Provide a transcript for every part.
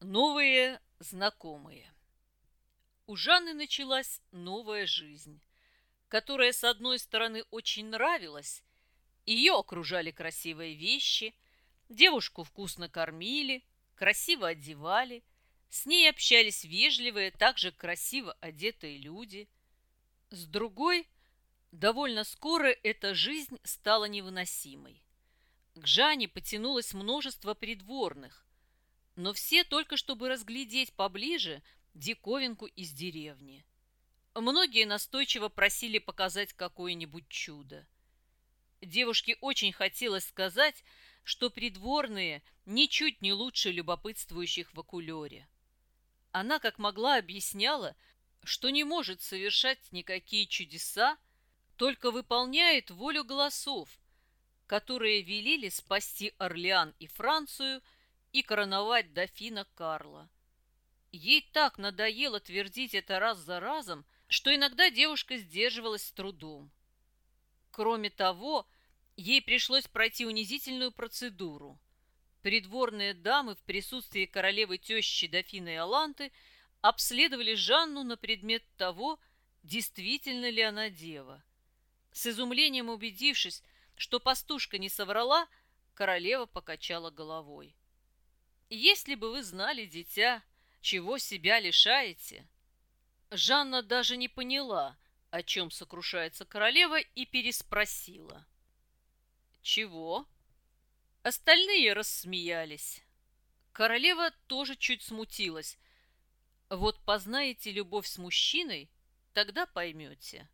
Новые знакомые. У Жанны началась новая жизнь, которая, с одной стороны, очень нравилась. Ее окружали красивые вещи, девушку вкусно кормили, красиво одевали, с ней общались вежливые, также красиво одетые люди. С другой, довольно скоро эта жизнь стала невыносимой. К Жанне потянулось множество придворных, но все только чтобы разглядеть поближе диковинку из деревни. Многие настойчиво просили показать какое-нибудь чудо. Девушке очень хотелось сказать, что придворные ничуть не лучше любопытствующих в окулере. Она как могла объясняла, что не может совершать никакие чудеса, только выполняет волю голосов, которые велели спасти Орлеан и Францию – и короновать дофина Карла. Ей так надоело твердить это раз за разом, что иногда девушка сдерживалась с трудом. Кроме того, ей пришлось пройти унизительную процедуру. Придворные дамы в присутствии королевы тещи дофины Аланты обследовали Жанну на предмет того, действительно ли она дева. С изумлением убедившись, что пастушка не соврала, королева покачала головой. Если бы вы знали, дитя, чего себя лишаете. Жанна даже не поняла, о чем сокрушается королева, и переспросила. Чего? Остальные рассмеялись. Королева тоже чуть смутилась. Вот познаете любовь с мужчиной, тогда поймете.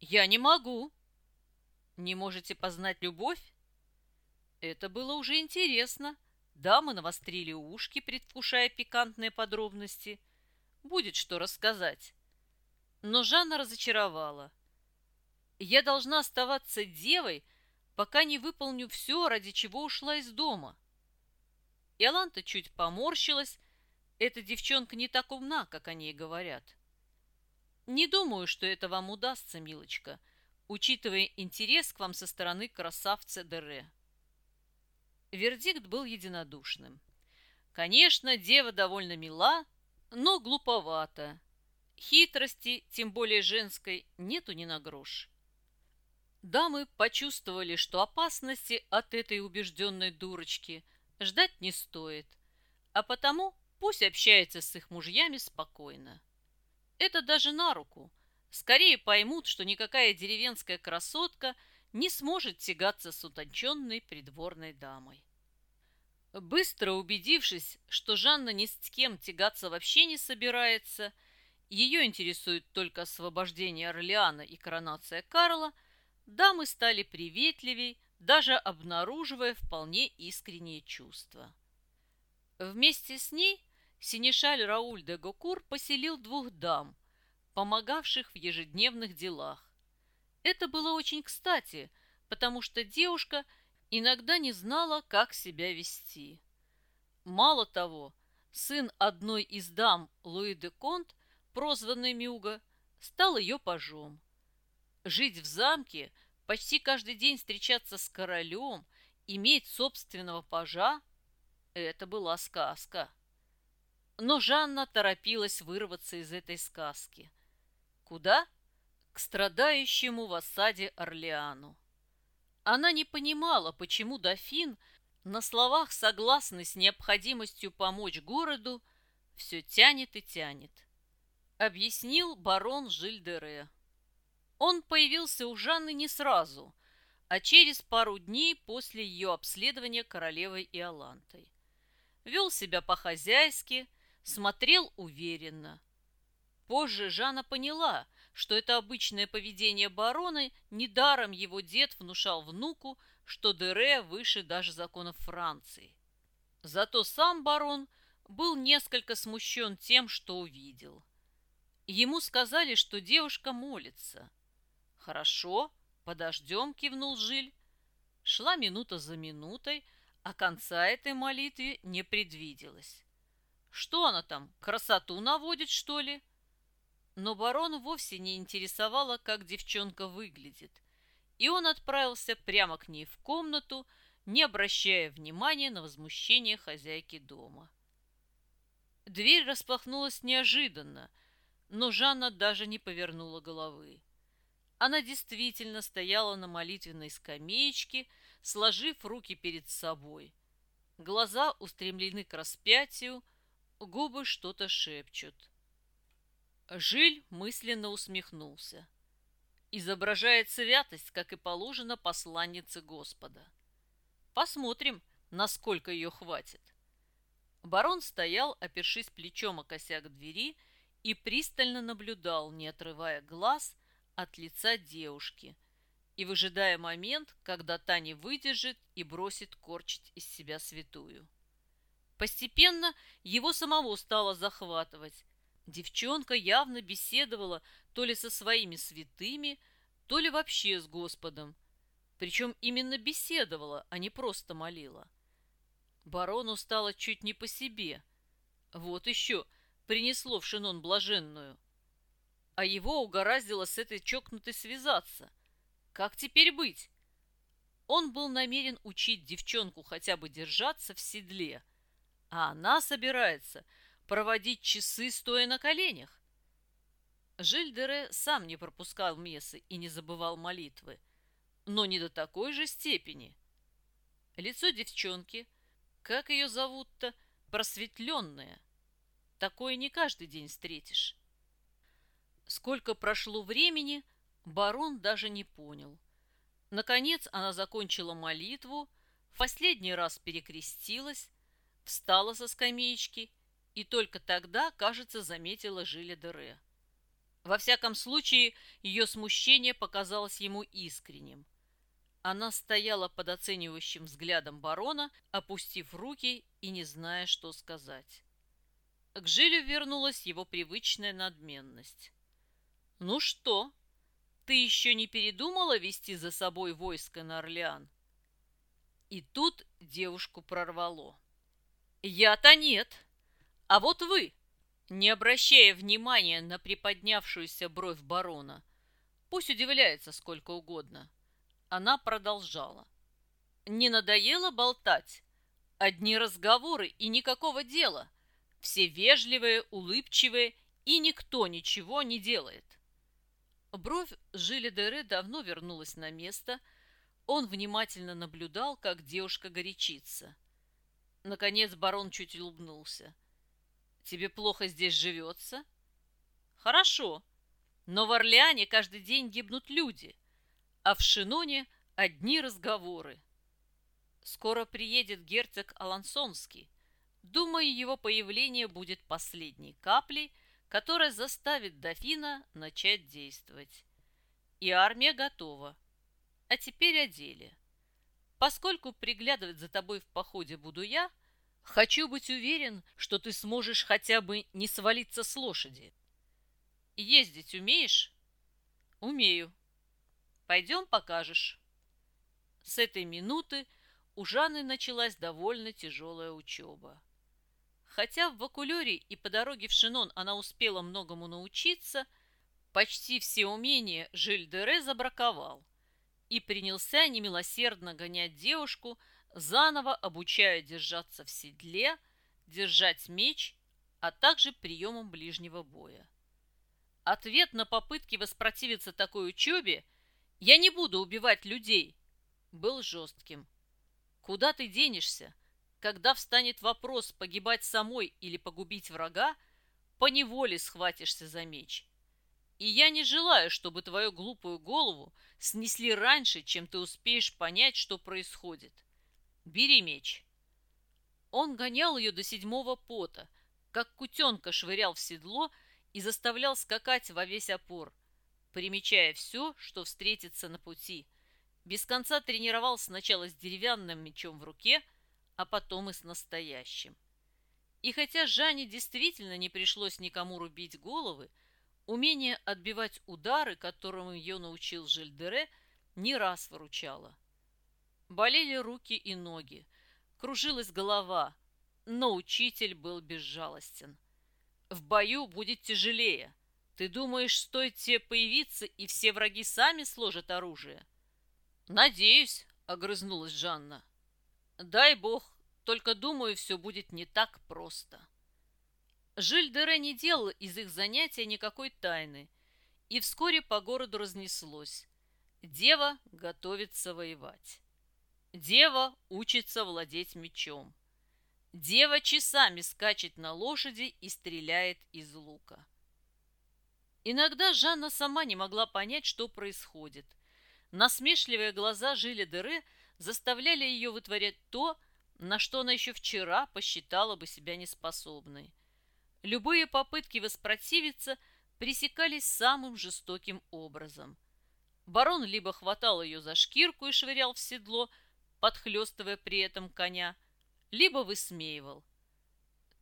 Я не могу. Не можете познать любовь? Это было уже интересно. Дамы навострили ушки, предвкушая пикантные подробности. Будет что рассказать. Но Жанна разочаровала. Я должна оставаться девой, пока не выполню все, ради чего ушла из дома. Иоланта чуть поморщилась. Эта девчонка не так умна, как о ней говорят. Не думаю, что это вам удастся, милочка, учитывая интерес к вам со стороны красавца Дере. Вердикт был единодушным. Конечно, дева довольно мила, но глуповата. Хитрости, тем более женской, нету ни на грош. Дамы почувствовали, что опасности от этой убежденной дурочки ждать не стоит, а потому пусть общается с их мужьями спокойно. Это даже на руку. Скорее поймут, что никакая деревенская красотка не сможет тягаться с утонченной придворной дамой. Быстро убедившись, что Жанна ни с кем тягаться вообще не собирается, ее интересует только освобождение Орлеана и коронация Карла, дамы стали приветливей, даже обнаруживая вполне искренние чувства. Вместе с ней синешаль Рауль де Гокур поселил двух дам, помогавших в ежедневных делах. Это было очень кстати, потому что девушка – иногда не знала, как себя вести. Мало того, сын одной из дам Луи де Конт, прозванный Мюга, стал ее пажом. Жить в замке, почти каждый день встречаться с королем, иметь собственного пажа – это была сказка. Но Жанна торопилась вырваться из этой сказки. Куда? К страдающему в осаде Орлеану. Она не понимала, почему дофин, на словах согласный с необходимостью помочь городу, все тянет и тянет. Объяснил барон Жильдере. Он появился у Жанны не сразу, а через пару дней после ее обследования королевой Иолантой. Вел себя по-хозяйски, смотрел уверенно. Позже Жанна поняла, что это обычное поведение барона, недаром его дед внушал внуку, что Дере выше даже законов Франции. Зато сам барон был несколько смущен тем, что увидел. Ему сказали, что девушка молится. «Хорошо, подождем», — кивнул Жиль. Шла минута за минутой, а конца этой молитве не предвиделось. Что она там, красоту наводит, что ли? Но барон вовсе не интересовало, как девчонка выглядит, и он отправился прямо к ней в комнату, не обращая внимания на возмущение хозяйки дома. Дверь распахнулась неожиданно, но Жанна даже не повернула головы. Она действительно стояла на молитвенной скамеечке, сложив руки перед собой. Глаза устремлены к распятию, губы что-то шепчут. Жиль мысленно усмехнулся. Изображает святость, как и положено посланнице Господа. Посмотрим, насколько ее хватит. Барон стоял, опершись плечом о косяк двери, и пристально наблюдал, не отрывая глаз от лица девушки и выжидая момент, когда та не выдержит и бросит корчить из себя святую. Постепенно его самого стало захватывать. Девчонка явно беседовала то ли со своими святыми, то ли вообще с Господом. Причем именно беседовала, а не просто молила. Барону стало чуть не по себе. Вот еще – принесло в Шинон блаженную. А его угораздило с этой чокнутой связаться. Как теперь быть? Он был намерен учить девчонку хотя бы держаться в седле, а она собирается проводить часы, стоя на коленях. Жильдере сам не пропускал мессы и не забывал молитвы, но не до такой же степени. Лицо девчонки, как ее зовут-то, просветленное, Такое не каждый день встретишь. Сколько прошло времени, барон даже не понял. Наконец она закончила молитву, в последний раз перекрестилась, встала со скамеечки и только тогда, кажется, заметила Жиля Дере. Во всяком случае, ее смущение показалось ему искренним. Она стояла под оценивающим взглядом барона, опустив руки и не зная, что сказать. К Жилю вернулась его привычная надменность. «Ну что, ты еще не передумала вести за собой войско на Орлеан?» И тут девушку прорвало. «Я-то нет, а вот вы!» Не обращая внимания на приподнявшуюся бровь барона, пусть удивляется сколько угодно, она продолжала. «Не надоело болтать? Одни разговоры и никакого дела!» Все вежливые, улыбчивые, и никто ничего не делает. Бровь Жиля Дере давно вернулась на место. Он внимательно наблюдал, как девушка горячится. Наконец барон чуть улыбнулся. «Тебе плохо здесь живется?» «Хорошо, но в Орлеане каждый день гибнут люди, а в Шиноне одни разговоры. Скоро приедет герцог Алансонский. Думаю, его появление будет последней каплей, которая заставит дофина начать действовать. И армия готова. А теперь о деле. Поскольку приглядывать за тобой в походе буду я, хочу быть уверен, что ты сможешь хотя бы не свалиться с лошади. Ездить умеешь? Умею. Пойдем покажешь. С этой минуты у Жанны началась довольно тяжелая учеба. Хотя в Вакулере и по дороге в Шинон она успела многому научиться, почти все умения Жиль-Дере забраковал и принялся немилосердно гонять девушку, заново обучая держаться в седле, держать меч, а также приемам ближнего боя. Ответ на попытки воспротивиться такой учебе «Я не буду убивать людей» был жестким. «Куда ты денешься?» Когда встанет вопрос погибать самой или погубить врага, поневоле схватишься за меч. И я не желаю, чтобы твою глупую голову снесли раньше, чем ты успеешь понять, что происходит. Бери меч. Он гонял ее до седьмого пота, как кутенка швырял в седло и заставлял скакать во весь опор, примечая все, что встретится на пути. Без конца тренировал сначала с деревянным мечом в руке – а потом и с настоящим. И хотя Жанне действительно не пришлось никому рубить головы, умение отбивать удары, которому ее научил Жильдере, не раз выручало. Болели руки и ноги, кружилась голова, но учитель был безжалостен. В бою будет тяжелее. Ты думаешь, стоит тебе появиться, и все враги сами сложат оружие? Надеюсь, огрызнулась Жанна. Дай бог, только думаю, все будет не так просто. Жиль Дере не делал из их занятия никакой тайны, и вскоре по городу разнеслось. Дева готовится воевать. Дева учится владеть мечом. Дева часами скачет на лошади и стреляет из лука. Иногда Жанна сама не могла понять, что происходит. Насмешливые глаза Жиля Дере заставляли ее вытворять то, на что она еще вчера посчитала бы себя неспособной. Любые попытки воспротивиться пресекались самым жестоким образом. Барон либо хватал ее за шкирку и швырял в седло, подхлестывая при этом коня, либо высмеивал.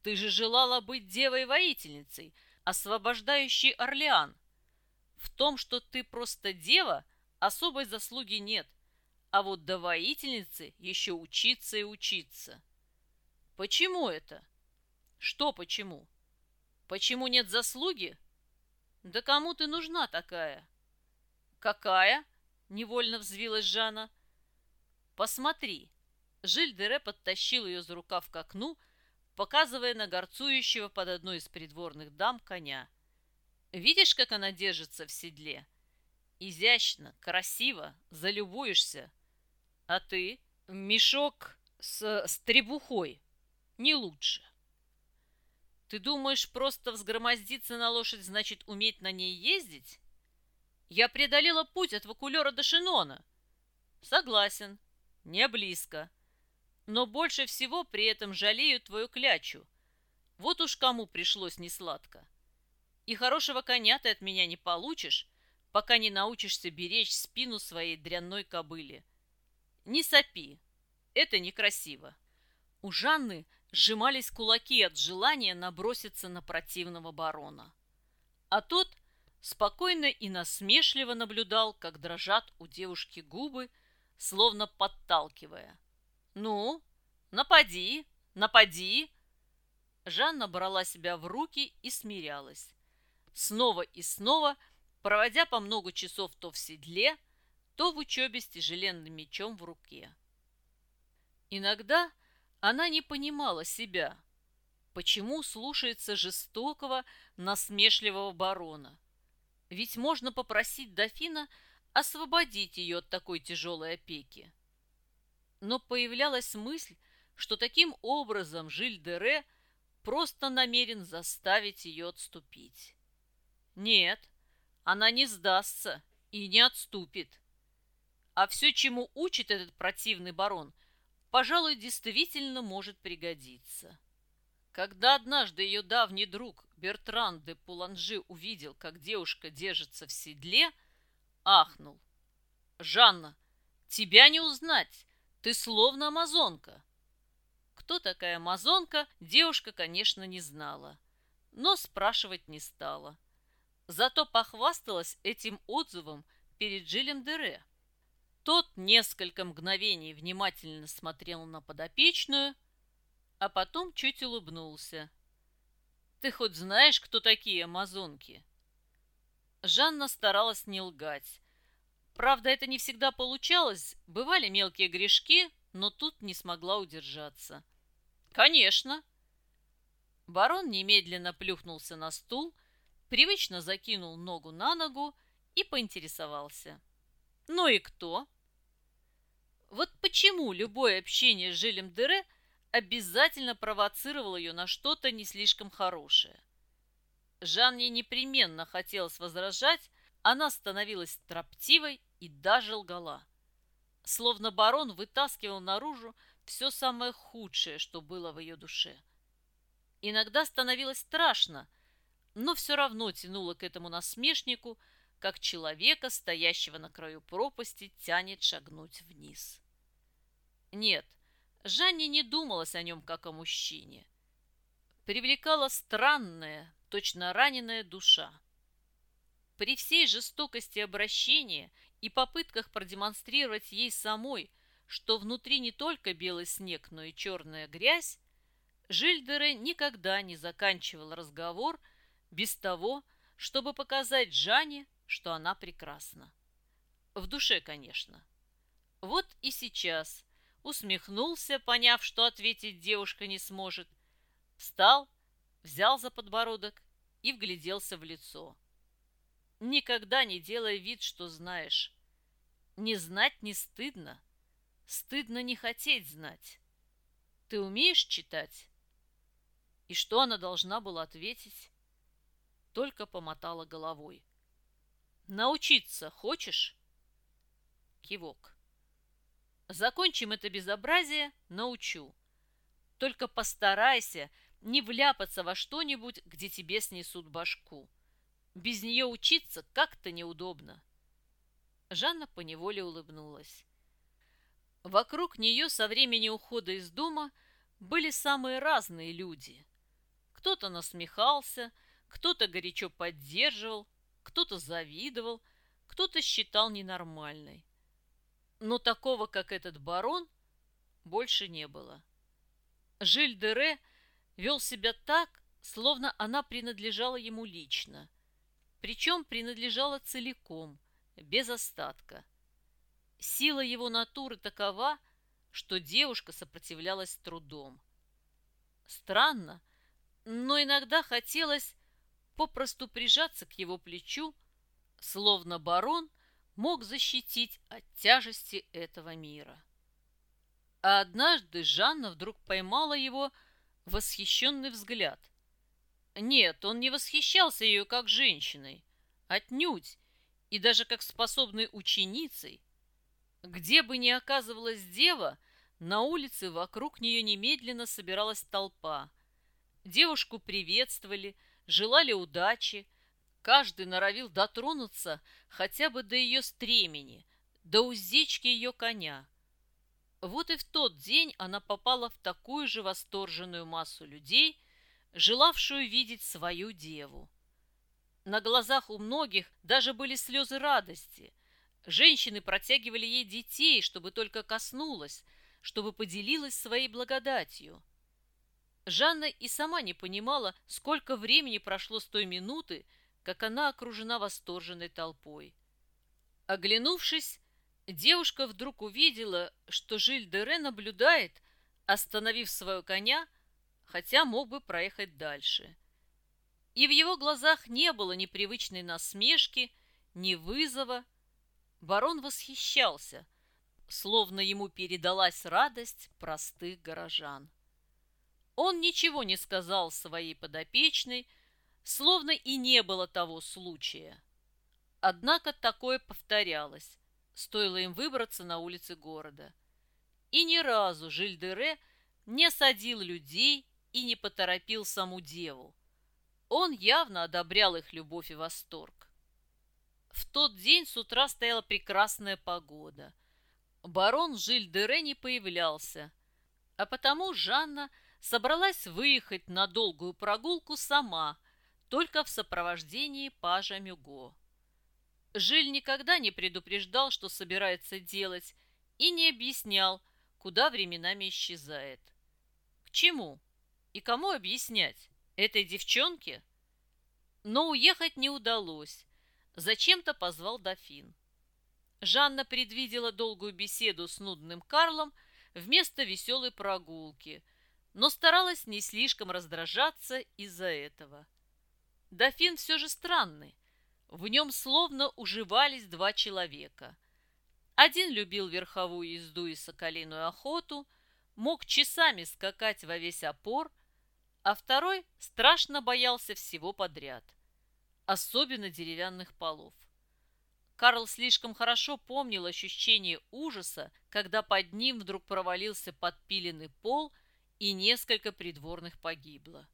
«Ты же желала быть девой-воительницей, освобождающей Орлеан. В том, что ты просто дева, особой заслуги нет, а вот до воительницы еще учиться и учиться». «Почему это?» «Что почему?» «Почему нет заслуги?» «Да кому ты нужна такая?» «Какая?» — невольно взвилась Жанна. «Посмотри!» Жиль-Дере подтащил ее за рукав к окну, показывая на горцующего под одной из придворных дам коня. «Видишь, как она держится в седле? Изящно, красиво, залюбуешься. А ты — мешок с, с требухой, не лучше». «Ты думаешь, просто взгромоздиться на лошадь значит уметь на ней ездить?» «Я преодолела путь от Вакулера до Шинона». «Согласен, не близко. Но больше всего при этом жалею твою клячу. Вот уж кому пришлось несладко. И хорошего коня ты от меня не получишь, пока не научишься беречь спину своей дрянной кобыли. Не сопи, это некрасиво. У Жанны сжимались кулаки от желания наброситься на противного барона. А тот спокойно и насмешливо наблюдал, как дрожат у девушки губы, словно подталкивая. «Ну, напади, напади!» Жанна брала себя в руки и смирялась. Снова и снова, проводя по много часов то в седле, то в учебе с тяжеленным мечом в руке. Иногда она не понимала себя, почему слушается жестокого, насмешливого барона. Ведь можно попросить дофина освободить ее от такой тяжелой опеки. Но появлялась мысль, что таким образом Жиль-де-Ре просто намерен заставить ее отступить. Нет, она не сдастся и не отступит. А все, чему учит этот противный барон, пожалуй, действительно может пригодиться. Когда однажды ее давний друг Бертран де Пуланжи увидел, как девушка держится в седле, ахнул. «Жанна, тебя не узнать! Ты словно амазонка!» Кто такая амазонка, девушка, конечно, не знала, но спрашивать не стала. Зато похвасталась этим отзывом перед Джилем Дере. Тот несколько мгновений внимательно смотрел на подопечную, а потом чуть улыбнулся. «Ты хоть знаешь, кто такие амазонки?» Жанна старалась не лгать. Правда, это не всегда получалось, бывали мелкие грешки, но тут не смогла удержаться. «Конечно!» Барон немедленно плюхнулся на стул, привычно закинул ногу на ногу и поинтересовался. «Ну и кто?» Вот почему любое общение с Жилем Дере обязательно провоцировало ее на что-то не слишком хорошее. Жанне непременно хотелось возражать, она становилась строптивой и даже лгала. Словно барон вытаскивал наружу все самое худшее, что было в ее душе. Иногда становилось страшно, но все равно тянуло к этому насмешнику, как человека, стоящего на краю пропасти, тянет шагнуть вниз. Нет, Жанне не думалось о нем как о мужчине. Привлекала странная, точно раненая душа. При всей жестокости обращения и попытках продемонстрировать ей самой, что внутри не только белый снег, но и черная грязь, Жильдере никогда не заканчивал разговор без того, чтобы показать Жанне, что она прекрасна. В душе, конечно. Вот и сейчас усмехнулся, поняв, что ответить девушка не сможет, встал взял за подбородок и вгляделся в лицо. Никогда не делай вид, что знаешь. Не знать не стыдно. Стыдно не хотеть знать. Ты умеешь читать? И что она должна была ответить? Только помотала головой. Научиться хочешь? Кивок. Закончим это безобразие, научу. Только постарайся не вляпаться во что-нибудь, где тебе снесут башку. Без нее учиться как-то неудобно. Жанна поневоле улыбнулась. Вокруг нее со времени ухода из дома были самые разные люди. Кто-то насмехался, кто-то горячо поддерживал, кто-то завидовал, кто-то считал ненормальной. Но такого, как этот барон, больше не было. Жиль Дере вел себя так, словно она принадлежала ему лично, причем принадлежала целиком, без остатка. Сила его натуры такова, что девушка сопротивлялась трудом. Странно, но иногда хотелось попросту прижаться к его плечу, словно барон мог защитить от тяжести этого мира. А однажды Жанна вдруг поймала его восхищенный взгляд. Нет, он не восхищался ее как женщиной, отнюдь, и даже как способной ученицей. Где бы ни оказывалась дева, на улице вокруг нее немедленно собиралась толпа. Девушку приветствовали, желали удачи, каждый норовил дотронуться хотя бы до ее стремени, до уздечки ее коня. Вот и в тот день она попала в такую же восторженную массу людей, желавшую видеть свою деву. На глазах у многих даже были слезы радости. Женщины протягивали ей детей, чтобы только коснулась, чтобы поделилась своей благодатью. Жанна и сама не понимала, сколько времени прошло с той минуты, как она окружена восторженной толпой. Оглянувшись, девушка вдруг увидела, что Жиль Дере наблюдает, остановив своего коня, хотя мог бы проехать дальше. И в его глазах не было ни привычной насмешки, ни вызова. Барон восхищался, словно ему передалась радость простых горожан. Он ничего не сказал своей подопечной, словно и не было того случая. Однако такое повторялось, стоило им выбраться на улицы города. И ни разу Жильдере не садил людей и не поторопил саму деву. Он явно одобрял их любовь и восторг. В тот день с утра стояла прекрасная погода. Барон Жиль-Дере не появлялся, а потому Жанна собралась выехать на долгую прогулку сама, только в сопровождении пажа Мюго. Жиль никогда не предупреждал, что собирается делать, и не объяснял, куда временами исчезает. К чему? И кому объяснять? Этой девчонке? Но уехать не удалось. Зачем-то позвал дофин. Жанна предвидела долгую беседу с нудным Карлом вместо веселой прогулки, но старалась не слишком раздражаться из-за этого. Дофин все же странный. В нем словно уживались два человека. Один любил верховую езду и соколиную охоту, мог часами скакать во весь опор – а второй страшно боялся всего подряд, особенно деревянных полов. Карл слишком хорошо помнил ощущение ужаса, когда под ним вдруг провалился подпиленный пол и несколько придворных погибло.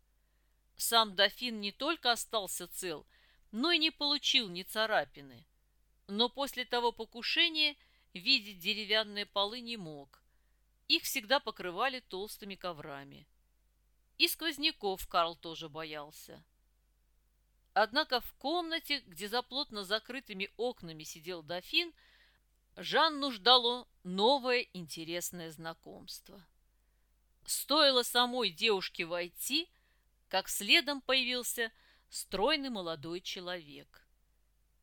Сам дофин не только остался цел, но и не получил ни царапины. Но после того покушения видеть деревянные полы не мог. Их всегда покрывали толстыми коврами. И сквозняков Карл тоже боялся. Однако в комнате, где за плотно закрытыми окнами сидел дофин, Жанну ждало новое интересное знакомство. Стоило самой девушке войти, как следом появился стройный молодой человек.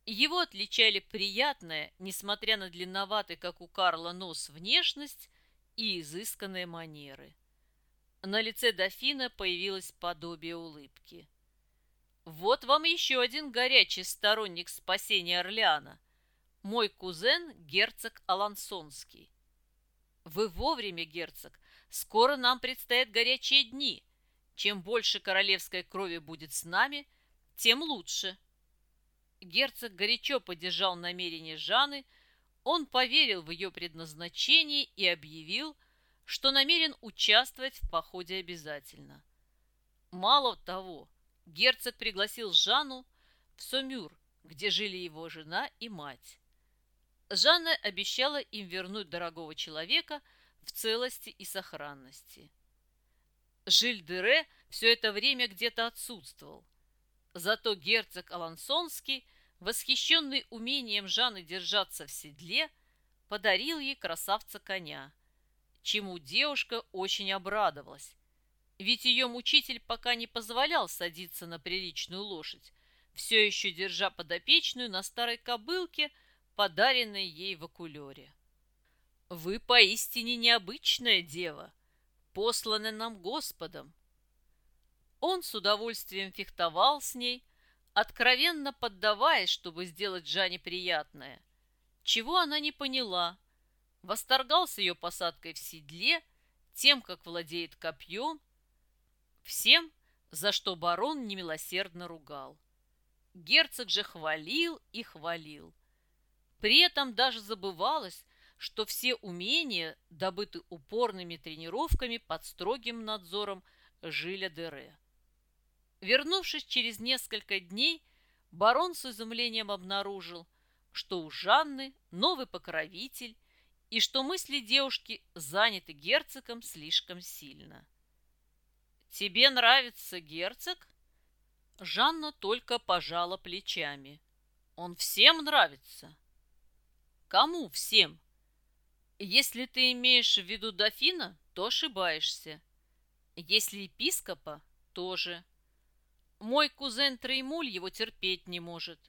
Его отличали приятная, несмотря на длинноватый, как у Карла, нос внешность и изысканные манеры – На лице дофина появилось подобие улыбки. Вот вам еще один горячий сторонник спасения Орлеана. Мой кузен, герцог Алансонский. Вы вовремя, герцог. Скоро нам предстоят горячие дни. Чем больше королевской крови будет с нами, тем лучше. Герцог горячо поддержал намерение Жаны, он поверил в ее предназначение и объявил, что намерен участвовать в походе обязательно. Мало того, герцог пригласил Жанну в Сомюр, где жили его жена и мать. Жанна обещала им вернуть дорогого человека в целости и сохранности. Жиль-Дере все это время где-то отсутствовал. Зато герцог Алансонский, восхищенный умением Жанны держаться в седле, подарил ей красавца-коня, чему девушка очень обрадовалась. Ведь ее мучитель пока не позволял садиться на приличную лошадь, все еще держа подопечную на старой кобылке, подаренной ей в окулере. «Вы поистине необычная дева, посланная нам Господом», он с удовольствием фехтовал с ней, откровенно поддаваясь, чтобы сделать Жанне приятное. Чего она не поняла. Восторгался ее посадкой в седле, тем, как владеет копьем, всем, за что барон немилосердно ругал. Герцог же хвалил и хвалил. При этом даже забывалось, что все умения добыты упорными тренировками под строгим надзором Жиля Дере. Вернувшись через несколько дней, барон с изумлением обнаружил, что у Жанны новый покровитель и что мысли девушки заняты герцогом слишком сильно. «Тебе нравится герцог?» Жанна только пожала плечами. «Он всем нравится?» «Кому всем?» «Если ты имеешь в виду дофина, то ошибаешься. Если епископа, тоже». Мой кузен Треймуль его терпеть не может.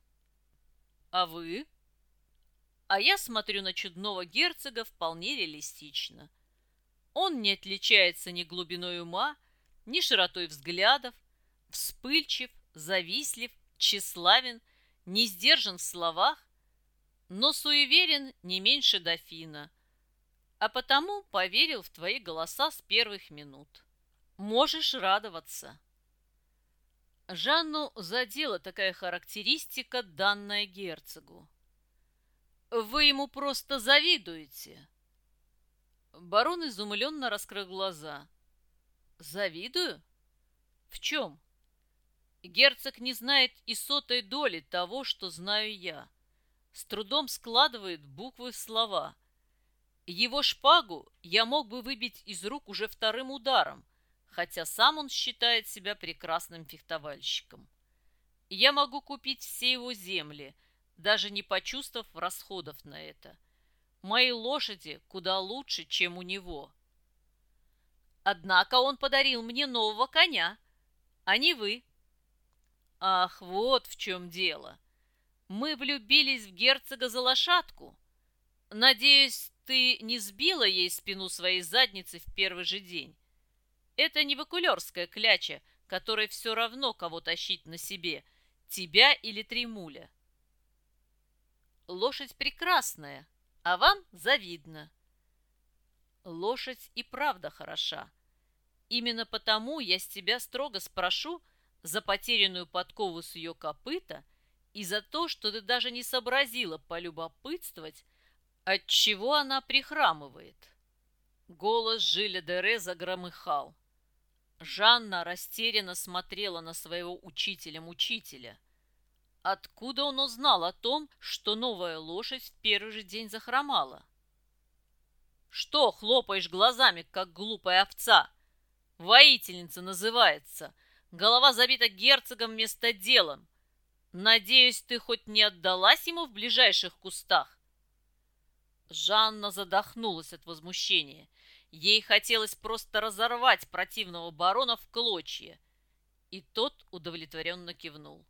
А вы? А я смотрю на чудного герцога вполне реалистично. Он не отличается ни глубиной ума, ни широтой взглядов, вспыльчив, завистлив, тщеславен, не сдержан в словах, но суеверен не меньше дофина, а потому поверил в твои голоса с первых минут. Можешь радоваться. Жанну задела такая характеристика, данная герцогу. «Вы ему просто завидуете!» Барон изумленно раскрыл глаза. «Завидую? В чем?» Герцог не знает и сотой доли того, что знаю я. С трудом складывает буквы в слова. Его шпагу я мог бы выбить из рук уже вторым ударом, хотя сам он считает себя прекрасным фехтовальщиком. Я могу купить все его земли, даже не почувствовав расходов на это. Мои лошади куда лучше, чем у него. Однако он подарил мне нового коня, а не вы. Ах, вот в чем дело. Мы влюбились в герцога за лошадку. Надеюсь, ты не сбила ей спину своей задницы в первый же день. Это не вакулерская кляча, которой все равно, кого тащить на себе, тебя или Тремуля. Лошадь прекрасная, а вам завидно. Лошадь и правда хороша. Именно потому я с тебя строго спрошу за потерянную подкову с ее копыта и за то, что ты даже не сообразила полюбопытствовать, от чего она прихрамывает. Голос Жиля Дере загромыхал. Жанна растерянно смотрела на своего учителя-мучителя. Откуда он узнал о том, что новая лошадь в первый же день захромала? «Что хлопаешь глазами, как глупая овца? Воительница называется. Голова забита герцогом вместо делом. Надеюсь, ты хоть не отдалась ему в ближайших кустах?» Жанна задохнулась от возмущения – Ей хотелось просто разорвать противного барона в клочья. И тот удовлетворенно кивнул.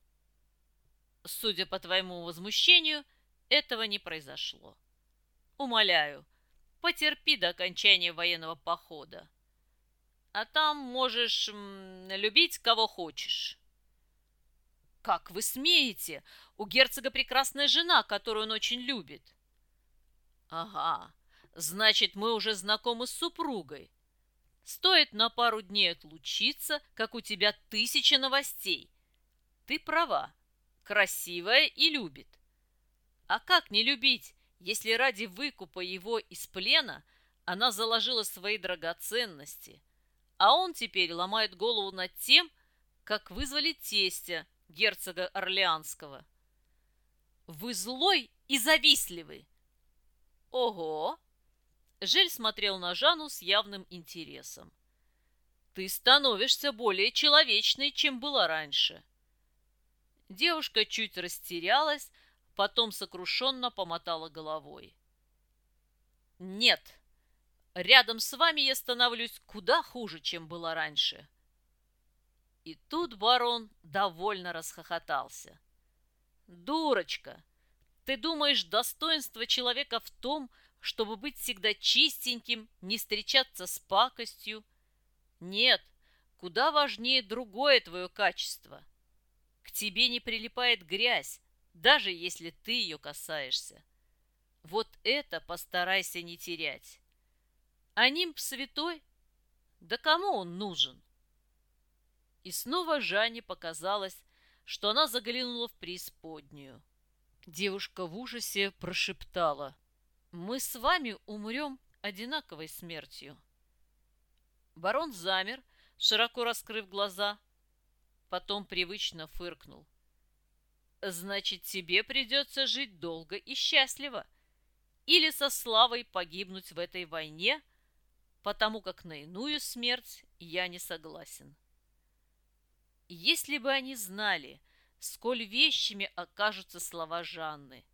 Судя по твоему возмущению, этого не произошло. Умоляю, потерпи до окончания военного похода. А там можешь любить кого хочешь. Как вы смеете? У герцога прекрасная жена, которую он очень любит. Ага, значит, мы уже знакомы с супругой. Стоит на пару дней отлучиться, как у тебя тысяча новостей. Ты права, красивая и любит. А как не любить, если ради выкупа его из плена она заложила свои драгоценности, а он теперь ломает голову над тем, как вызвали тестя, герцога Орлеанского. Вы злой и завистливый. Ого! Жель смотрел на Жанну с явным интересом. Ты становишься более человечной, чем была раньше. Девушка чуть растерялась, потом сокрушенно помотала головой. Нет, рядом с вами я становлюсь куда хуже, чем была раньше. И тут барон довольно расхохотался. «Дурочка! Ты думаешь, достоинство человека в том, чтобы быть всегда чистеньким, не встречаться с пакостью? Нет, куда важнее другое твое качество. К тебе не прилипает грязь, даже если ты ее касаешься. Вот это постарайся не терять. А нимб святой? Да кому он нужен? И снова Жанне показалось, что она заглянула в преисподнюю. Девушка в ужасе прошептала. «Мы с вами умрем одинаковой смертью». Барон замер, широко раскрыв глаза, потом привычно фыркнул. «Значит, тебе придется жить долго и счастливо, или со славой погибнуть в этой войне, потому как на иную смерть я не согласен». Если бы они знали, сколь вещими окажутся слова Жанны.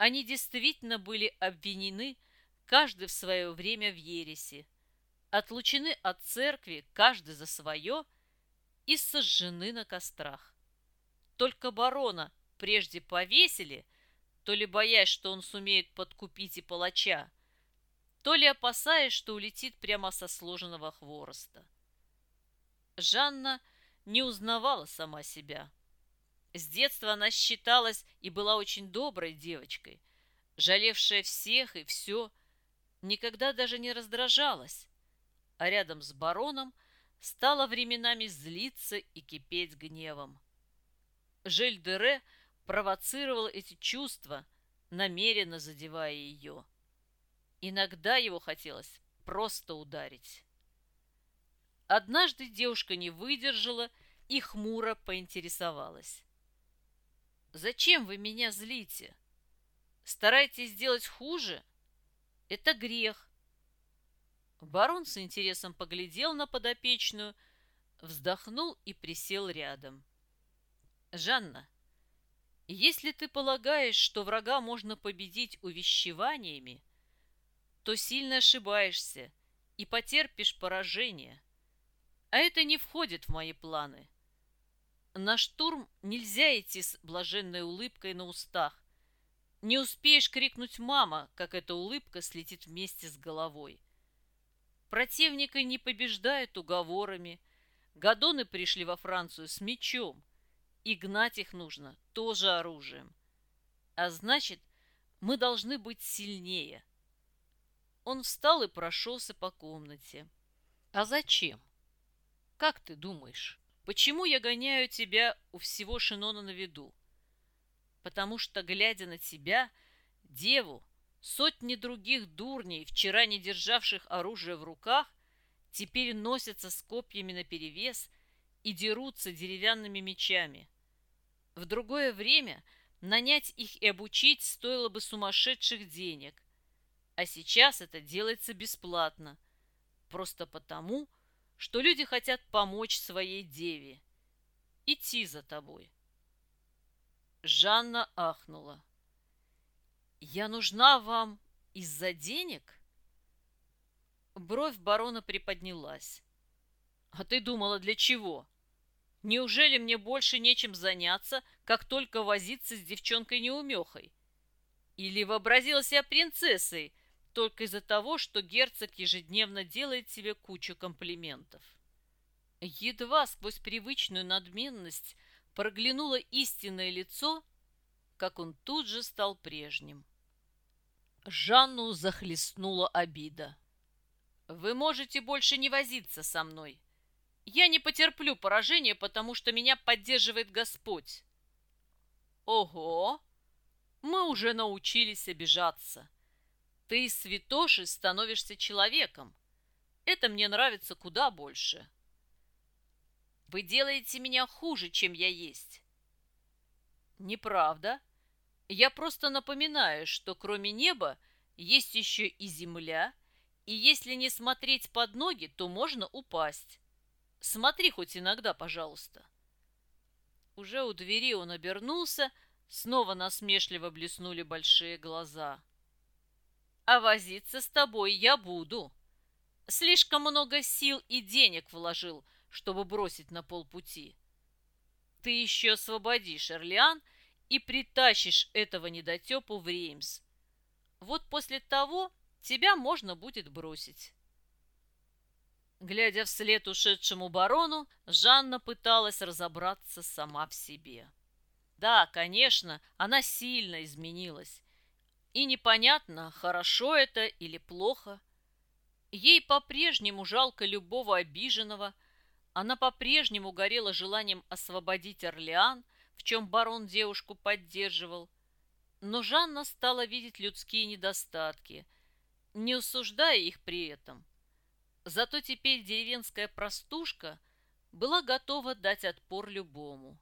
Они действительно были обвинены, каждый в свое время в ересе, отлучены от церкви, каждый за свое, и сожжены на кострах. Только барона прежде повесили, то ли боясь, что он сумеет подкупить и палача, то ли опасаясь, что улетит прямо со сложенного хвороста. Жанна не узнавала сама себя. С детства она считалась и была очень доброй девочкой, жалевшая всех и все, никогда даже не раздражалась, а рядом с бароном стала временами злиться и кипеть гневом. Жель-Дере провоцировал эти чувства, намеренно задевая ее. Иногда его хотелось просто ударить. Однажды девушка не выдержала и хмуро поинтересовалась. «Зачем вы меня злите? Стараетесь сделать хуже? Это грех». Барон с интересом поглядел на подопечную, вздохнул и присел рядом. «Жанна, если ты полагаешь, что врага можно победить увещеваниями, то сильно ошибаешься и потерпишь поражение. А это не входит в мои планы. На штурм нельзя идти с блаженной улыбкой на устах. Не успеешь крикнуть «мама», как эта улыбка слетит вместе с головой. Противника не побеждают уговорами. Гадоны пришли во Францию с мечом. И гнать их нужно тоже оружием. А значит, мы должны быть сильнее. Он встал и прошелся по комнате. А зачем? Как ты думаешь, почему я гоняю тебя у всего Шинона на виду? Потому что, глядя на тебя, деву, сотни других дурней, вчера не державших оружие в руках, теперь носятся с копьями наперевес и дерутся деревянными мечами. В другое время нанять их и обучить стоило бы сумасшедших денег, а сейчас это делается бесплатно, просто потому, что что люди хотят помочь своей деве, идти за тобой. Жанна ахнула. «Я нужна вам из-за денег?» Бровь барона приподнялась. «А ты думала, для чего? Неужели мне больше нечем заняться, как только возиться с девчонкой-неумехой? Или вообразила себя принцессой, только из-за того, что герцог ежедневно делает себе кучу комплиментов. Едва сквозь привычную надменность проглянуло истинное лицо, как он тут же стал прежним. Жанну захлестнула обида. «Вы можете больше не возиться со мной. Я не потерплю поражения, потому что меня поддерживает Господь». «Ого! Мы уже научились обижаться. Ты из святоши становишься человеком. Это мне нравится куда больше». «Вы делаете меня хуже, чем я есть». «Неправда. Я просто напоминаю, что кроме неба есть еще и земля, и если не смотреть под ноги, то можно упасть. Смотри хоть иногда, пожалуйста. Уже у двери он обернулся, снова насмешливо блеснули большие глаза. А возиться с тобой я буду. Слишком много сил и денег вложил, чтобы бросить на полпути. Ты еще освободишь Орлеан и притащишь этого недотепу в Реймс. Вот после того тебя можно будет бросить. Глядя вслед ушедшему барону, Жанна пыталась разобраться сама в себе. Да, конечно, она сильно изменилась. И непонятно, хорошо это или плохо. Ей по-прежнему жалко любого обиженного, она по-прежнему горела желанием освободить Орлеан – в чем барон девушку поддерживал. Но Жанна стала видеть людские недостатки, не осуждая их при этом. Зато теперь деревенская простушка была готова дать отпор любому.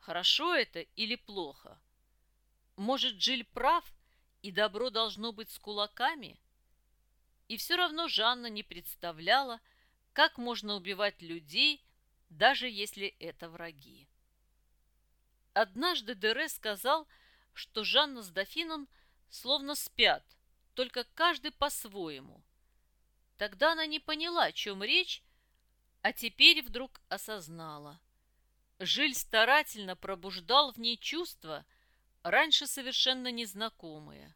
Хорошо это или плохо? Может, Джиль прав, и добро должно быть с кулаками? И все равно Жанна не представляла, как можно убивать людей, даже если это враги. Однажды Дере сказал, что Жанна с дофином словно спят, только каждый по-своему. Тогда она не поняла, о чем речь, а теперь вдруг осознала. Жиль старательно пробуждал в ней чувства, раньше совершенно незнакомые.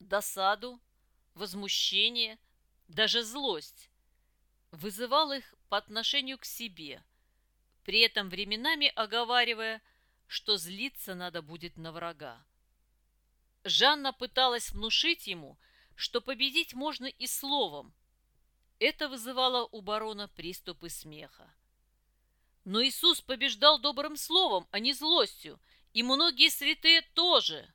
Досаду, возмущение, даже злость. Вызывал их по отношению к себе, при этом временами оговаривая – что злиться надо будет на врага. Жанна пыталась внушить ему, что победить можно и словом. Это вызывало у барона приступы смеха. Но Иисус побеждал добрым словом, а не злостью, и многие святые тоже.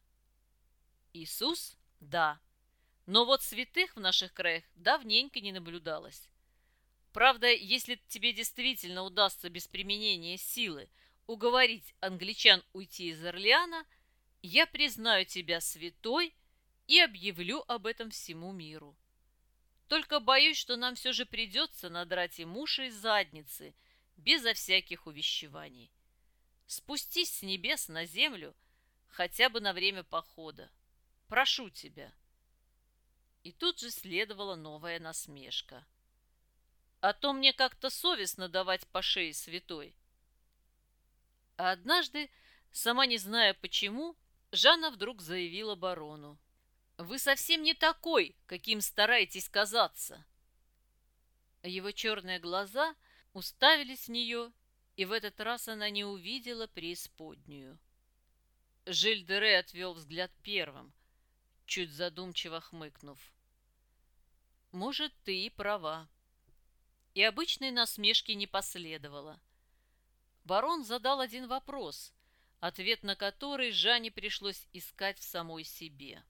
Иисус? Да. Но вот святых в наших краях давненько не наблюдалось. Правда, если тебе действительно удастся без применения силы уговорить англичан уйти из Орлеана, я признаю тебя святой и объявлю об этом всему миру. Только боюсь, что нам все же придется надрать им уши из задницы, безо всяких увещеваний. Спустись с небес на землю хотя бы на время похода. Прошу тебя. И тут же следовала новая насмешка. А то мне как-то совестно давать по шее святой. А однажды, сама не зная почему, Жанна вдруг заявила барону. «Вы совсем не такой, каким стараетесь казаться!» Его черные глаза уставились в нее, и в этот раз она не увидела преисподнюю. Жиль Дере отвел взгляд первым, чуть задумчиво хмыкнув. «Может, ты и права». И обычной насмешки не последовало барон задал один вопрос, ответ на который Жанне пришлось искать в самой себе.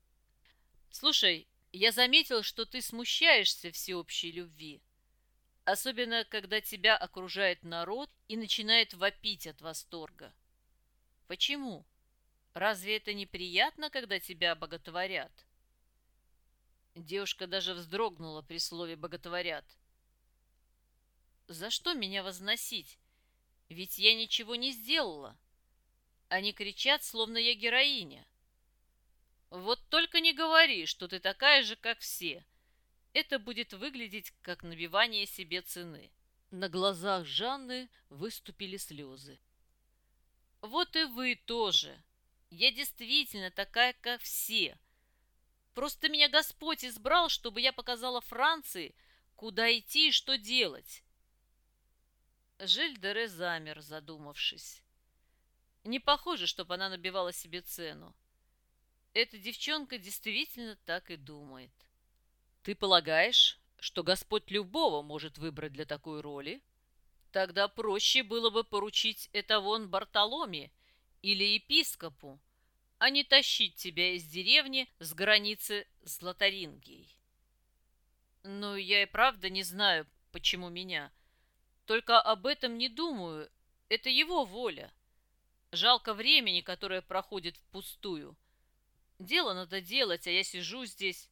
«Слушай, я заметил, что ты смущаешься всеобщей любви, особенно когда тебя окружает народ и начинает вопить от восторга. Почему? Разве это неприятно, когда тебя боготворят?» Девушка даже вздрогнула при слове «боготворят». «За что меня возносить?» Ведь я ничего не сделала. Они кричат, словно я героиня. Вот только не говори, что ты такая же, как все. Это будет выглядеть, как набивание себе цены. На глазах Жанны выступили слезы. Вот и вы тоже. Я действительно такая, как все. Просто меня Господь избрал, чтобы я показала Франции, куда идти и что делать. Жиль-Дере замер, задумавшись. Не похоже, чтобы она набивала себе цену. Эта девчонка действительно так и думает. Ты полагаешь, что Господь любого может выбрать для такой роли? Тогда проще было бы поручить это вон Бартоломе или епископу, а не тащить тебя из деревни с границы с Лотарингией. Ну, я и правда не знаю, почему меня. Только об этом не думаю. Это его воля. Жалко времени, которое проходит впустую. Дело надо делать, а я сижу здесь.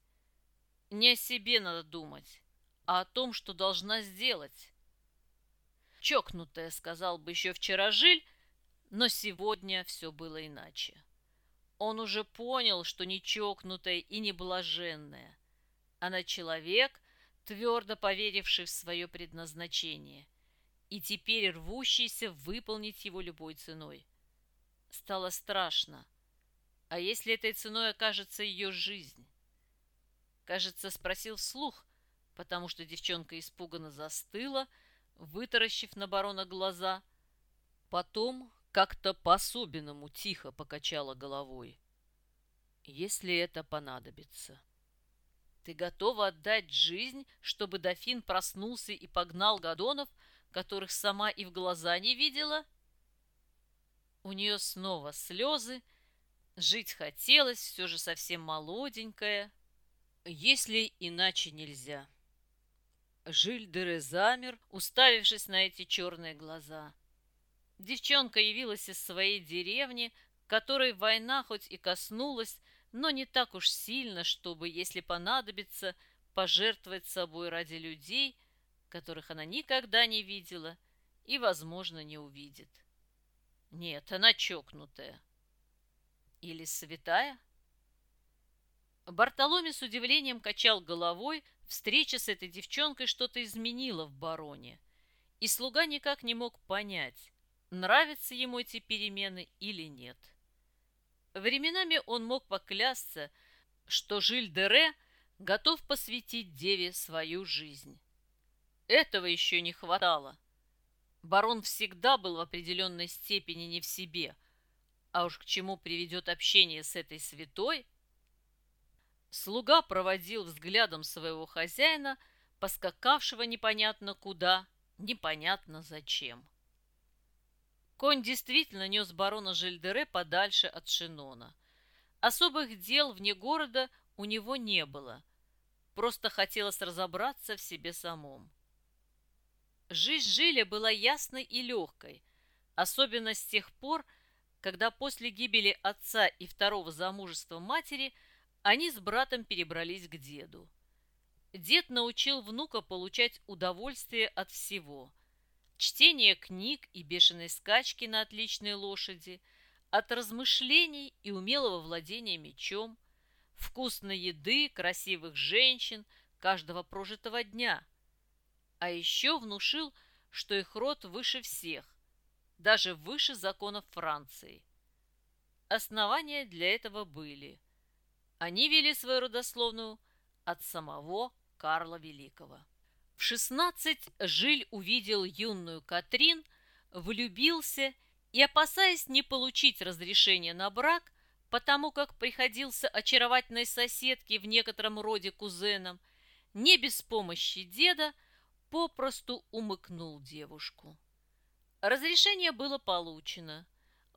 Не о себе надо думать, а о том, что должна сделать. Чокнутая, сказал бы еще вчера Жиль, но сегодня все было иначе. Он уже понял, что не чокнутая и не блаженная. Она человек, твердо поверивший в свое предназначение и теперь рвущийся выполнить его любой ценой. Стало страшно. А если этой ценой окажется ее жизнь? Кажется, спросил вслух, потому что девчонка испуганно застыла, вытаращив на барона глаза. Потом как-то по-особенному тихо покачала головой. Если это понадобится. Ты готова отдать жизнь, чтобы дофин проснулся и погнал гадонов, которых сама и в глаза не видела? У нее снова слезы. Жить хотелось, все же совсем молоденькая. Если иначе нельзя. Жиль замер, уставившись на эти черные глаза. Девчонка явилась из своей деревни, которой война хоть и коснулась, но не так уж сильно, чтобы, если понадобится, пожертвовать собой ради людей, которых она никогда не видела и, возможно, не увидит. Нет, она чокнутая. Или святая? Бартоломе с удивлением качал головой, встреча с этой девчонкой что-то изменила в бароне, и слуга никак не мог понять, нравятся ему эти перемены или нет. Временами он мог поклясться, что Жиль-Дере готов посвятить деве свою жизнь. Этого еще не хватало. Барон всегда был в определенной степени не в себе, а уж к чему приведет общение с этой святой. Слуга проводил взглядом своего хозяина, поскакавшего непонятно куда, непонятно зачем. Конь действительно нес барона Жильдере подальше от Шинона. Особых дел вне города у него не было. Просто хотелось разобраться в себе самом. Жизнь Жиля была ясной и легкой, особенно с тех пор, когда после гибели отца и второго замужества матери они с братом перебрались к деду. Дед научил внука получать удовольствие от всего – чтение книг и бешеной скачки на отличной лошади, от размышлений и умелого владения мечом, вкусной еды, красивых женщин, каждого прожитого дня. А еще внушил, что их род выше всех, даже выше законов Франции. Основания для этого были. Они вели свою родословную от самого Карла Великого. В шестнадцать Жиль увидел юную Катрин, влюбился и, опасаясь не получить разрешения на брак, потому как приходился очаровательной соседке в некотором роде кузеном, не без помощи деда, попросту умыкнул девушку. Разрешение было получено.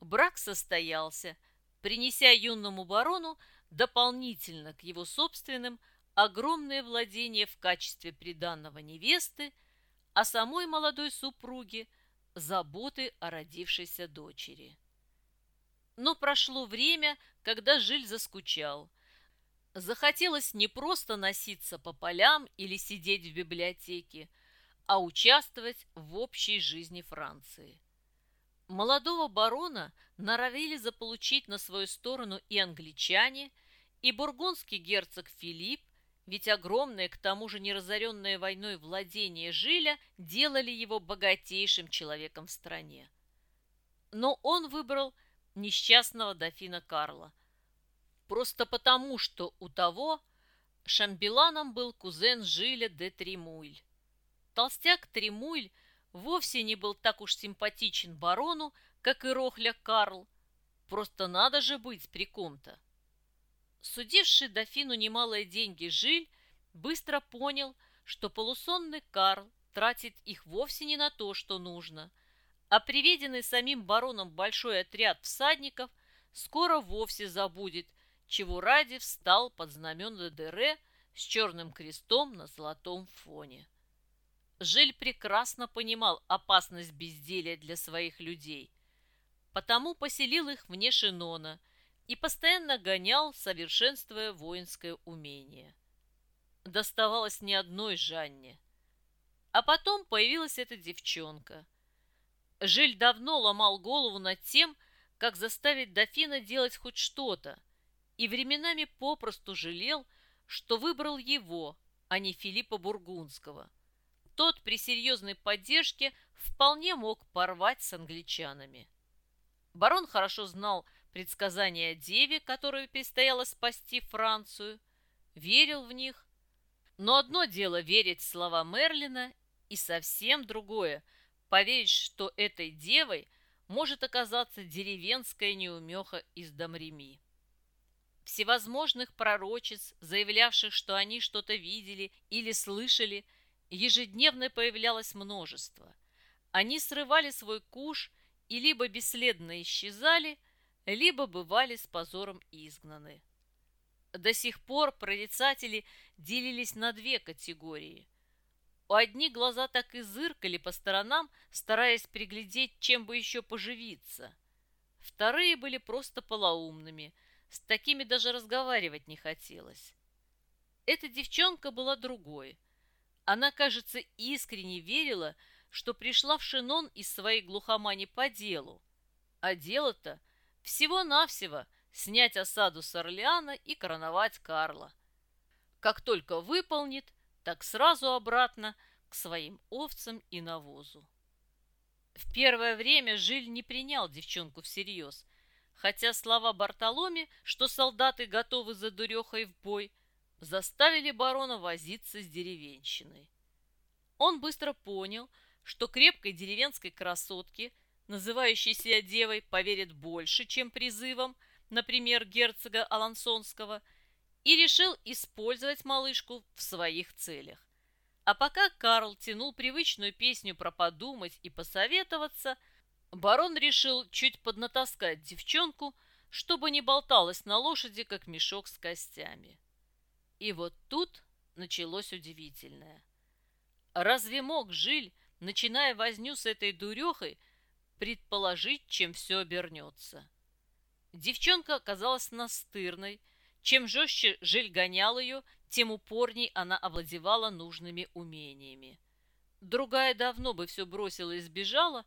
Брак состоялся, принеся юному барону дополнительно к его собственным огромное владение в качестве приданного невесты, а самой молодой супруге заботы о родившейся дочери. Но прошло время, когда Жиль заскучал. Захотелось не просто носиться по полям или сидеть в библиотеке, а участвовать в общей жизни Франции. Молодого барона норовили заполучить на свою сторону и англичане, и бургундский герцог Филипп, ведь огромное, к тому же неразоренное войной владение Жиля делали его богатейшим человеком в стране. Но он выбрал несчастного дофина Карла. Просто потому, что у того Шамбеланом был кузен Жиля де Тремуйль. Толстяк Тремуйль вовсе не был так уж симпатичен барону, как и Рохля Карл. Просто надо же быть при ком-то. Судивший дофину немалые деньги Жиль быстро понял, что полусонный Карл тратит их вовсе не на то, что нужно, а приведенный самим бароном большой отряд всадников скоро вовсе забудет, чего ради встал под знамен Дере с черным крестом на золотом фоне. Жиль прекрасно понимал опасность безделия для своих людей, потому поселил их вне Шинона и постоянно гонял, совершенствуя воинское умение. Доставалось не одной Жанне. А потом появилась эта девчонка. Жиль давно ломал голову над тем, как заставить дофина делать хоть что-то, и временами попросту жалел, что выбрал его, а не Филиппа Бургундского. Тот при серьезной поддержке вполне мог порвать с англичанами. Барон хорошо знал предсказания Деве, которую предстояло спасти Францию, верил в них. Но одно дело верить в слова Мерлина, и совсем другое – поверить, что этой девой может оказаться деревенская неумеха из Домреми. Всевозможных пророчиц, заявлявших, что они что-то видели или слышали, ежедневно появлялось множество. Они срывали свой куш и либо бесследно исчезали, либо бывали с позором изгнаны. До сих пор прорицатели делились на две категории. У одних глаза так и зыркали по сторонам, стараясь приглядеть, чем бы еще поживиться. Вторые были просто полоумными, с такими даже разговаривать не хотелось. Эта девчонка была другой. Она, кажется, искренне верила, что пришла в Шинон из своей глухомани по делу. А дело-то всего-навсего снять осаду с Орлеана и короновать Карла. Как только выполнит, так сразу обратно к своим овцам и навозу. В первое время Жиль не принял девчонку всерьез, хотя слова Бартоломе, что солдаты готовы за дурехой в бой, заставили барона возиться с деревенщиной. Он быстро понял, что крепкой деревенской красотке, называющей себя девой, поверит больше, чем призывом, например, герцога Алансонского, и решил использовать малышку в своих целях. А пока Карл тянул привычную песню про подумать и посоветоваться, барон решил чуть поднатаскать девчонку, чтобы не болталась на лошади, как мешок с костями. И вот тут началось удивительное. Разве мог Жиль начиная возню с этой дурехой, предположить, чем все обернется. Девчонка оказалась настырной. Чем жестче Жиль гонял ее, тем упорней она овладевала нужными умениями. Другая давно бы все бросила и сбежала,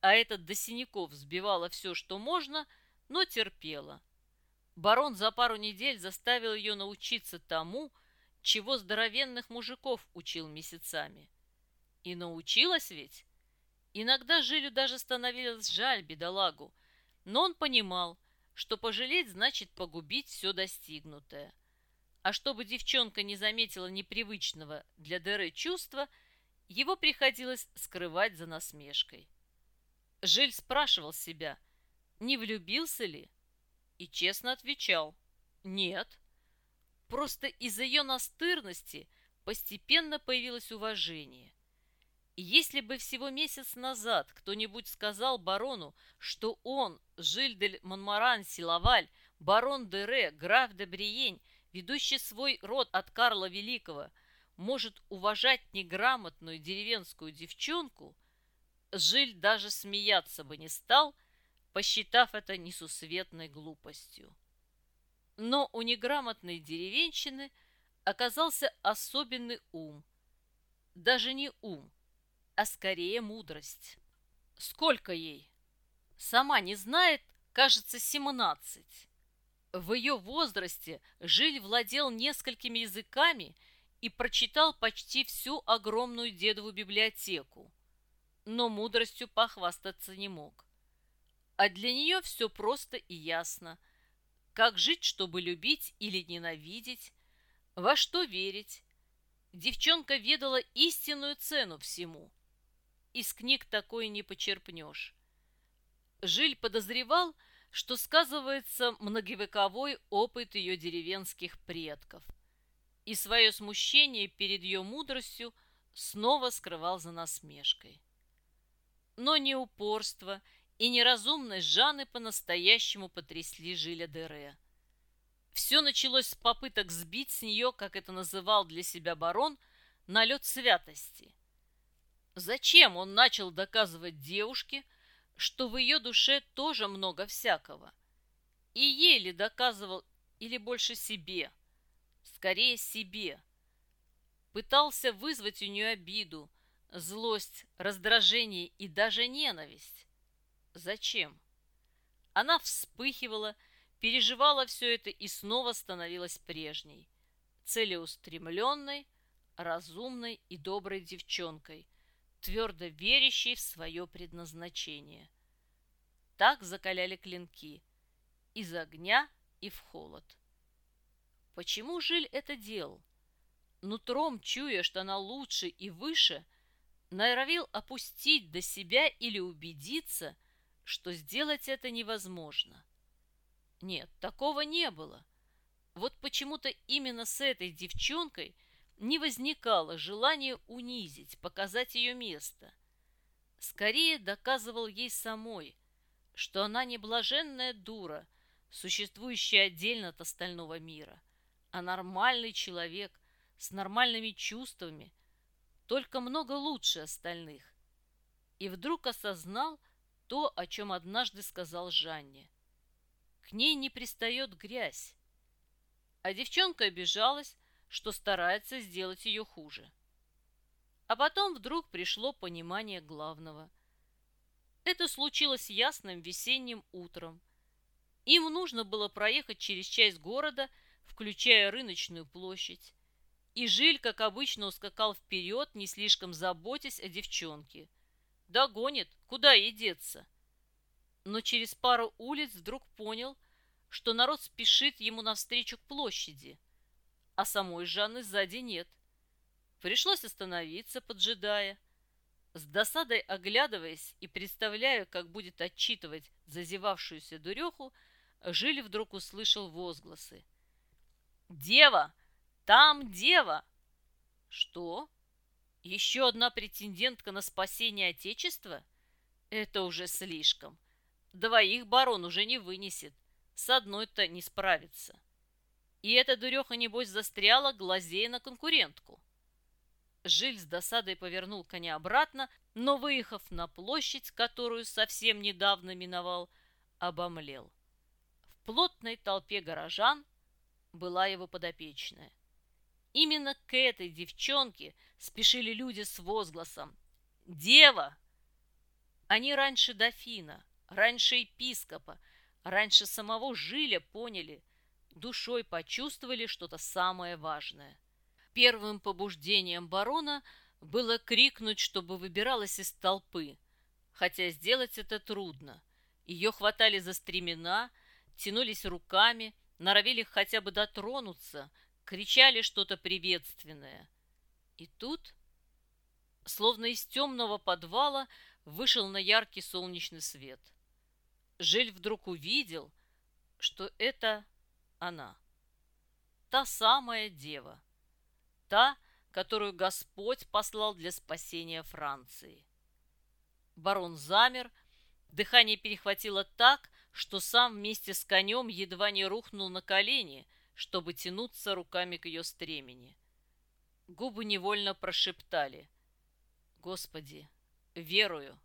а этот до синяков сбивала все, что можно, но терпела. Барон за пару недель заставил ее научиться тому, чего здоровенных мужиков учил месяцами – и научилась ведь. Иногда Жилю даже становилось жаль бедолагу, но он понимал, что пожалеть значит погубить все достигнутое. А чтобы девчонка не заметила непривычного для Деры чувства, его приходилось скрывать за насмешкой. Жиль спрашивал себя, не влюбился ли, и честно отвечал «нет». Просто из-за ее настырности постепенно появилось уважение. Если бы всего месяц назад кто-нибудь сказал барону, что он, Жильдель Монмаранси Лаваль, барон де Ре, граф де Бриень, ведущий свой род от Карла Великого, может уважать неграмотную деревенскую девчонку, Жиль даже смеяться бы не стал, посчитав это несусветной глупостью. Но у неграмотной деревенщины оказался особенный ум. Даже не ум, а скорее мудрость. Сколько ей? Сама не знает, кажется, семнадцать. В ее возрасте Жиль владел несколькими языками и прочитал почти всю огромную дедову библиотеку, но мудростью похвастаться не мог. А для нее все просто и ясно. Как жить, чтобы любить или ненавидеть? Во что верить? Девчонка ведала истинную цену всему. Из книг такой не почерпнешь. Жиль подозревал, что сказывается многовековой опыт ее деревенских предков. И свое смущение перед ее мудростью снова скрывал за насмешкой. Но ни упорство, и неразумность Жанны по-настоящему потрясли Жиля Дере. Все началось с попыток сбить с нее, как это называл для себя барон, налет святости. Зачем он начал доказывать девушке, что в ее душе тоже много всякого? И еле доказывал, или больше себе, скорее себе. Пытался вызвать у нее обиду, злость, раздражение и даже ненависть. Зачем? Она вспыхивала, переживала все это и снова становилась прежней, целеустремленной, разумной и доброй девчонкой, твердо верящей в свое предназначение. Так закаляли клинки из огня и в холод. Почему Жиль это делал? Нутром, чуя, что она лучше и выше, норовил опустить до себя или убедиться – что сделать это невозможно. Нет, такого не было. Вот почему-то именно с этой девчонкой не возникало желания унизить, показать ее место. Скорее доказывал ей самой, что она не блаженная дура, существующая отдельно от остального мира, а нормальный человек с нормальными чувствами, только много лучше остальных. И вдруг осознал, то, о чем однажды сказал Жанне. К ней не пристает грязь. А девчонка обижалась, что старается сделать ее хуже. А потом вдруг пришло понимание главного. Это случилось ясным весенним утром. Им нужно было проехать через часть города, включая рыночную площадь. И Жиль, как обычно, ускакал вперед, не слишком заботясь о девчонке. Догонит, куда ей деться? Но через пару улиц вдруг понял, что народ спешит ему навстречу к площади, а самой Жанны сзади нет. Пришлось остановиться, поджидая. С досадой оглядываясь и представляя, как будет отчитывать зазевавшуюся дуреху, Жили вдруг услышал возгласы. «Дева! Там дева!» «Что?» Еще одна претендентка на спасение Отечества? Это уже слишком. Двоих барон уже не вынесет. С одной-то не справится. И эта дуреха, небось, застряла, глазея на конкурентку. Жиль с досадой повернул коня обратно, но, выехав на площадь, которую совсем недавно миновал, обомлел. В плотной толпе горожан была его подопечная. Именно к этой девчонке спешили люди с возгласом «Дева!». Они раньше дофина, раньше епископа, раньше самого Жиля поняли, душой почувствовали что-то самое важное. Первым побуждением барона было крикнуть, чтобы выбиралась из толпы, хотя сделать это трудно. Ее хватали за стремена, тянулись руками, норовили хотя бы дотронуться – кричали что-то приветственное. И тут, словно из темного подвала, вышел на яркий солнечный свет. Жель вдруг увидел, что это она. Та самая дева. Та, которую Господь послал для спасения Франции. Барон замер, дыхание перехватило так, что сам вместе с конем едва не рухнул на колени – чтобы тянуться руками к ее стремени. Губы невольно прошептали «Господи, верую».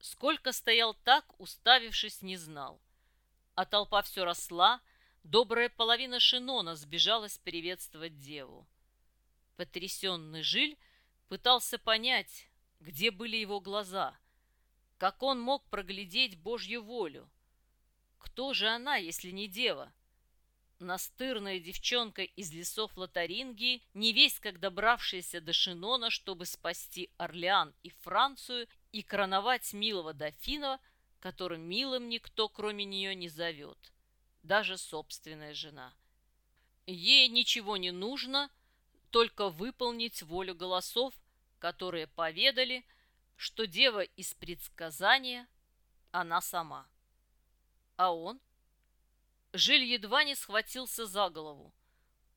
Сколько стоял так, уставившись, не знал. А толпа все росла, добрая половина Шинона сбежалась приветствовать деву. Потрясенный Жиль пытался понять, где были его глаза, как он мог проглядеть Божью волю. Кто же она, если не дева? Настырная девчонка из лесов Лотарингии, не весь как добравшаяся до Шинона, чтобы спасти Орлеан и Францию и короновать милого дофина, которым милым никто, кроме нее, не зовет. Даже собственная жена. Ей ничего не нужно, только выполнить волю голосов, которые поведали, что дева из предсказания она сама. А он? Жиль едва не схватился за голову.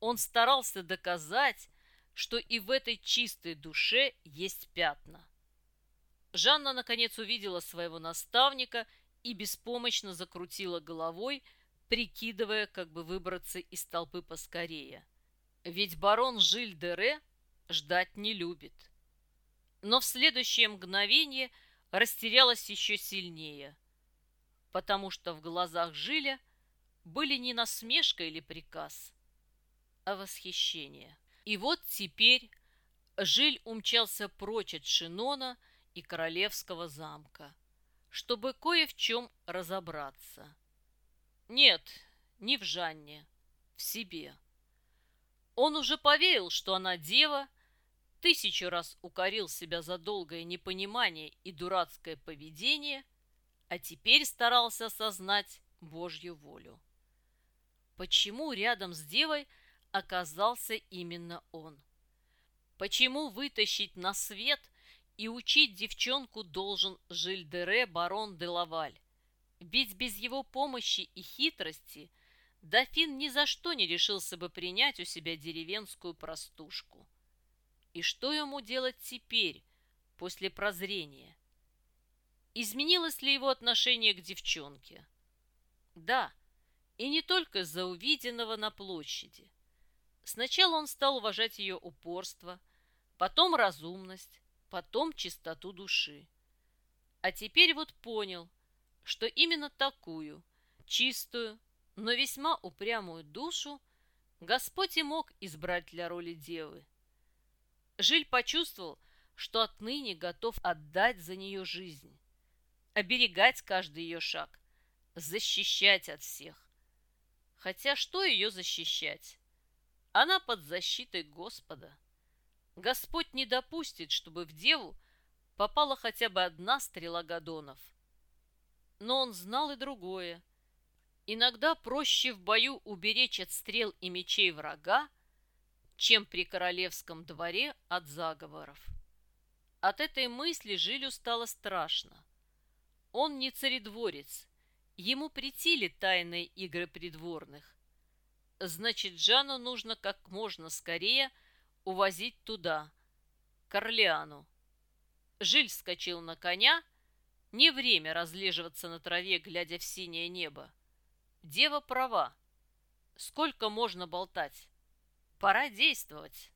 Он старался доказать, что и в этой чистой душе есть пятна. Жанна наконец увидела своего наставника и беспомощно закрутила головой, прикидывая, как бы выбраться из толпы поскорее. Ведь барон Жиль-Дере ждать не любит. Но в следующее мгновение растерялась еще сильнее, потому что в глазах Жиля были не насмешка или приказ, а восхищение. И вот теперь Жиль умчался прочь от Шинона и Королевского замка, чтобы кое в чем разобраться. Нет, не в Жанне, в себе. Он уже поверил, что она дева, тысячу раз укорил себя за долгое непонимание и дурацкое поведение, а теперь старался осознать Божью волю. Почему рядом с девой оказался именно он? Почему вытащить на свет и учить девчонку должен Жильдере барон де Лаваль? Ведь без его помощи и хитрости дофин ни за что не решился бы принять у себя деревенскую простушку. И что ему делать теперь, после прозрения? Изменилось ли его отношение к девчонке? Да, и не только из-за увиденного на площади. Сначала он стал уважать ее упорство, потом разумность, потом чистоту души. А теперь вот понял, что именно такую, чистую, но весьма упрямую душу Господь и мог избрать для роли девы. Жиль почувствовал, что отныне готов отдать за нее жизнь, оберегать каждый ее шаг, защищать от всех. Хотя что ее защищать? Она под защитой Господа. Господь не допустит, чтобы в деву попала хотя бы одна стрела Гадонов – но он знал и другое. Иногда проще в бою уберечь от стрел и мечей врага, чем при королевском дворе от заговоров. От этой мысли Жилю стало страшно. Он не царедворец, ему претили тайные игры придворных. Значит, Жанну нужно как можно скорее увозить туда, к Орлеану. Жиль вскочил на коня не время разлеживаться на траве, глядя в синее небо. Дева права. Сколько можно болтать? Пора действовать.